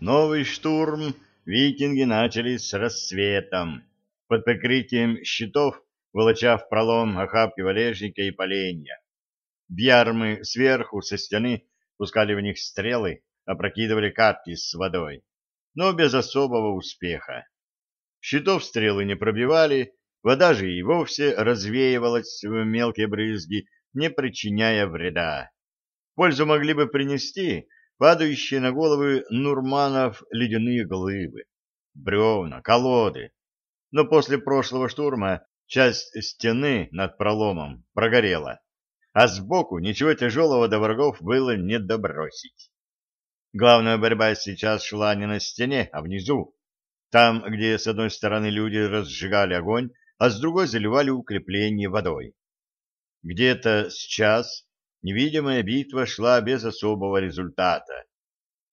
Новый штурм викинги начали с рассветом, под прикрытием щитов, волоча в пролом охапки валежника и поленья. Бьярмы сверху, со стены, пускали в них стрелы, опрокидывали катки с водой, но без особого успеха. Щитов стрелы не пробивали, вода же и вовсе развеивалась в мелкие брызги, не причиняя вреда. Пользу могли бы принести падающие на головы Нурманов ледяные глыбы, бревна, колоды. Но после прошлого штурма часть стены над проломом прогорела, а сбоку ничего тяжелого до врагов было не добросить. Главная борьба сейчас шла не на стене, а внизу, там, где с одной стороны люди разжигали огонь, а с другой заливали укрепление водой. Где-то с час невидимая битва шла без особого результата.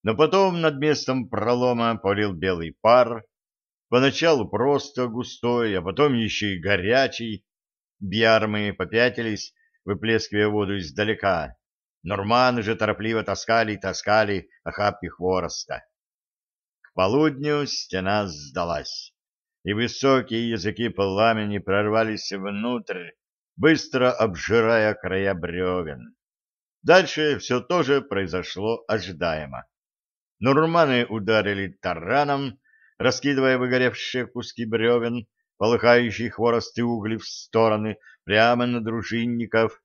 Но потом над местом пролома полил белый пар, поначалу просто густой, а потом еще и горячий. Бьярмы попятились, выплескивая воду издалека. Норманы же торопливо таскали и таскали охапки хвороста. К полудню стена сдалась, и высокие языки пламени прорвались внутрь, быстро обжирая края бревен. Дальше все тоже произошло ожидаемо. Нурманы ударили тараном, раскидывая выгоревшие куски бревен, полыхающие хворосты угли в стороны, прямо на дружинников,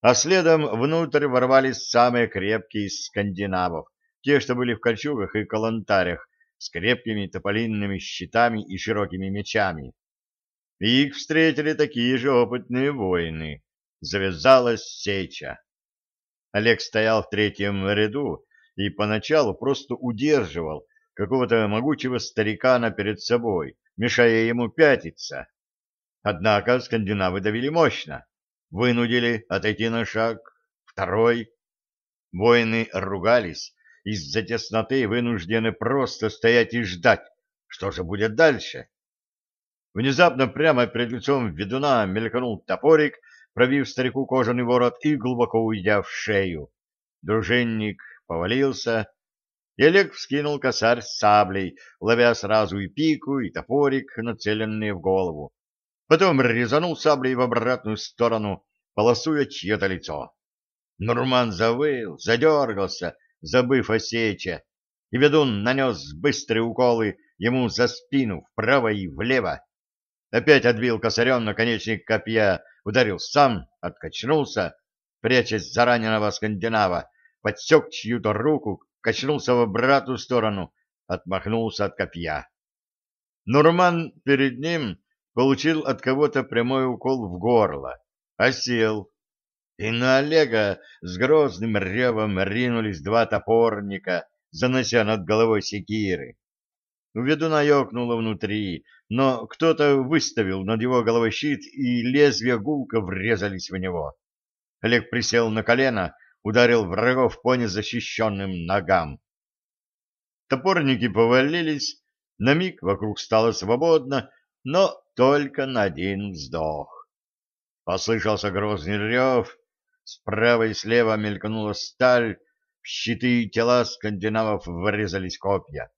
а следом внутрь ворвались самые крепкие из скандинавов, те, что были в кольчугах и калантарях, с крепкими тополинными щитами и широкими мечами. И их встретили такие же опытные воины. Завязалась сеча. Олег стоял в третьем ряду и поначалу просто удерживал какого-то могучего старикана перед собой, мешая ему пятиться. Однако скандинавы давили мощно, вынудили отойти на шаг, второй. Воины ругались, из-за тесноты вынуждены просто стоять и ждать, что же будет дальше. Внезапно прямо перед лицом ведуна мелькнул топорик, пробив старику кожаный ворот и глубоко уйдя в шею. Дружинник повалился, и Олег вскинул косарь с саблей, ловя сразу и пику, и топорик, нацеленные в голову. Потом резанул саблей в обратную сторону, полосуя чье-то лицо. Нурман завыл, задергался, забыв о сече, и ведун нанес быстрые уколы ему за спину, вправо и влево. Опять отбил косарем наконечник копья, ударил сам, откачнулся, прячась за раненого скандинава, подсек чью-то руку, качнулся в обратную сторону, отмахнулся от копья. Нурман перед ним получил от кого-то прямой укол в горло, осел. И на Олега с грозным ревом ринулись два топорника, занося над головой секиры. У ведуна ёкнуло внутри, но кто-то выставил над его головой щит, и лезвия гулко врезались в него. Олег присел на колено, ударил врагов по незащищенным ногам. Топорники повалились, на миг вокруг стало свободно, но только на один вздох. Послышался грозный рев, справа и слева мелькнула сталь, в щиты и тела скандинавов врезались копья.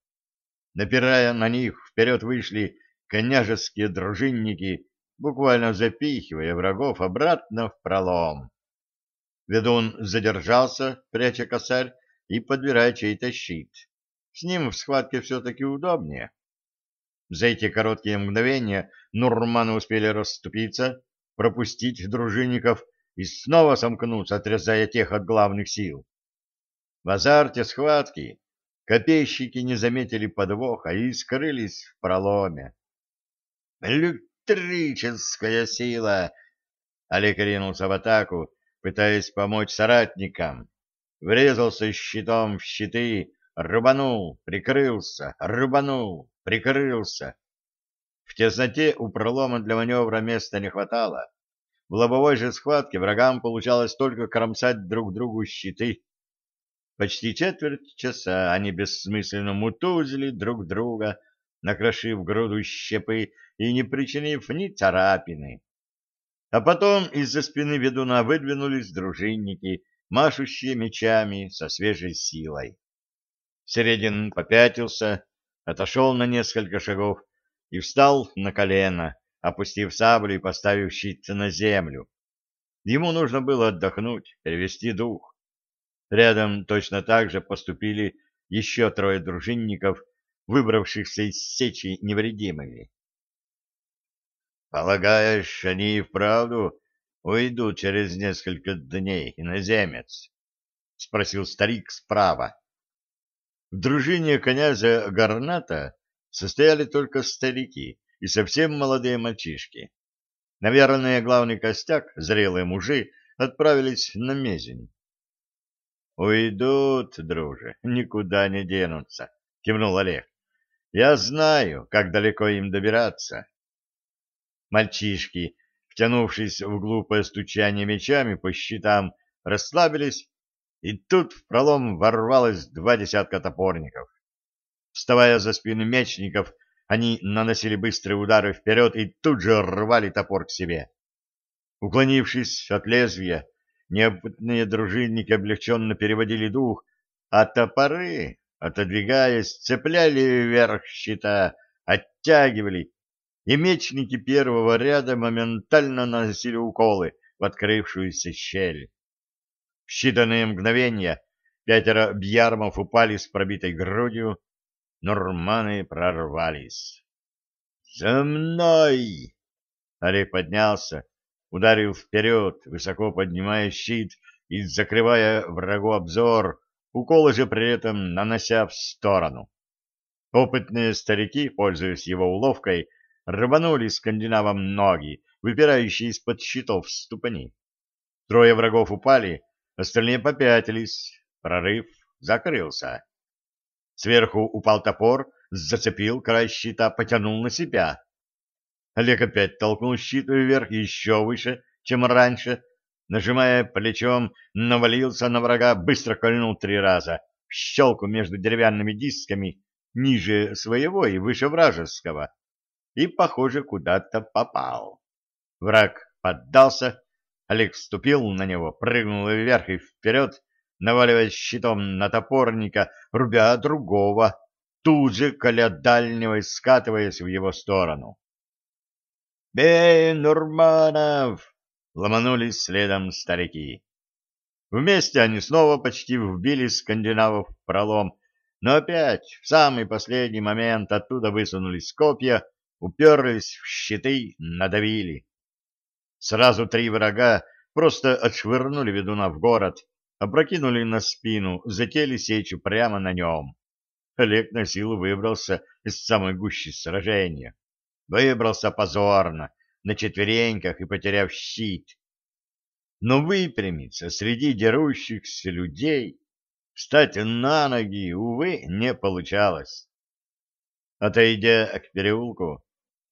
Напирая на них, вперед вышли княжеские дружинники, буквально запихивая врагов обратно в пролом. Ведун задержался, пряча косарь и подбирая чей-то щит. С ним в схватке все-таки удобнее. За эти короткие мгновения нурманы успели расступиться, пропустить дружинников и снова сомкнуться, отрезая тех от главных сил. В азарте схватки Копейщики не заметили подвоха и скрылись в проломе. «Электрическая сила!» Олег ринулся в атаку, пытаясь помочь соратникам. Врезался щитом в щиты, рубанул, прикрылся, рубанул, прикрылся. В тесноте у пролома для маневра места не хватало. В лобовой же схватке врагам получалось только кромсать друг другу щиты. Почти четверть часа они бессмысленно мутузили друг друга, накрошив груду щепы и не причинив ни царапины. А потом из-за спины ведуна выдвинулись дружинники, машущие мечами со свежей силой. Середин попятился, отошел на несколько шагов и встал на колено, опустив саблю и поставив щит на землю. Ему нужно было отдохнуть, перевести дух. Рядом точно так же поступили еще трое дружинников, выбравшихся из сечи невредимыми. «Полагаешь, они и вправду уйдут через несколько дней, иноземец?» — спросил старик справа. В дружине князя Гарната состояли только старики и совсем молодые мальчишки. Наверное, главный костяк, зрелые мужи, отправились на мезень. — Уйдут, друже, никуда не денутся, — кивнул Олег. — Я знаю, как далеко им добираться. Мальчишки, втянувшись в глупое стучание мечами по щитам, расслабились и тут в пролом ворвалось два десятка топорников. Вставая за спины мечников, они наносили быстрые удары вперед и тут же рвали топор к себе. Уклонившись от лезвия, неопытные дружинники облегченно переводили дух, а топоры, отодвигаясь, цепляли вверх щита, оттягивали, и мечники первого ряда моментально наносили уколы в открывшуюся щель считанные мгновения пятеро бьярмов упали с пробитой грудью, норманы прорвались. «За мной!» Олег поднялся, ударил вперед, высоко поднимая щит и закрывая врагу обзор, уколы же при этом нанося в сторону. Опытные старики, пользуясь его уловкой, рванули скандинавам ноги, выпирающие из-под щитов ступни. Трое врагов упали, Остальные попятились. Прорыв закрылся. Сверху упал топор, зацепил край щита, потянул на себя. Олег опять толкнул щит вверх еще выше, чем раньше, нажимая плечом, навалился на врага, быстро кольнул три раза, в щелку между деревянными дисками, ниже своего и выше вражеского, и, похоже, куда-то попал. Враг поддался, Олег вступил на него, прыгнул вверх и вперед, наваливаясь щитом на топорника, рубя другого, тут же, коля дальнего, скатываясь в его сторону. «Бей, Нурманов!» — ломанулись следом старики. Вместе они снова почти вбили скандинавов в пролом, но опять в самый последний момент оттуда высунулись копья, уперлись в щиты, надавили. Сразу три врага просто отшвырнули ведуна в город, опрокинули на спину, затели сечу прямо на нем. Олег на силу выбрался из самой гущи сражения. Выбрался позорно, на четвереньках и потеряв щит. Но выпрямиться среди дерущихся людей, встать на ноги, увы, не получалось. Отойдя к переулку,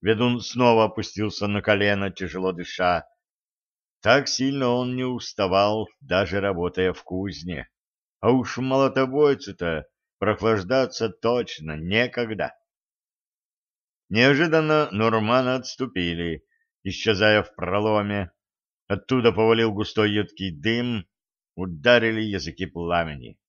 Ведун снова опустился на колено, тяжело дыша. Так сильно он не уставал, даже работая в кузне. А уж молотобойцу-то прохлаждаться точно некогда. Неожиданно Нурмана отступили, исчезая в проломе. Оттуда повалил густой едкий дым, ударили языки пламени.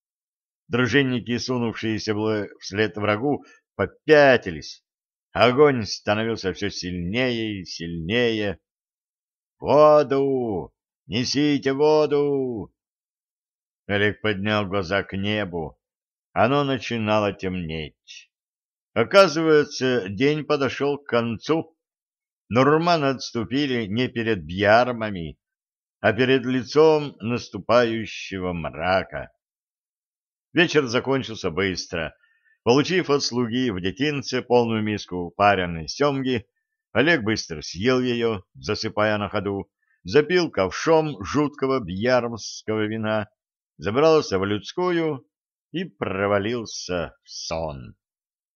Дружинники, сунувшиеся вслед врагу, попятились, Огонь становился все сильнее и сильнее. «Воду! Несите воду!» Олег поднял глаза к небу. Оно начинало темнеть. Оказывается, день подошел к концу. Нурманы отступили не перед бьярмами, а перед лицом наступающего мрака. Вечер закончился быстро. Получив от слуги в детинце полную миску пареной семги, Олег быстро съел ее, засыпая на ходу, запил ковшом жуткого бьярмского вина, забрался в людскую и провалился в сон.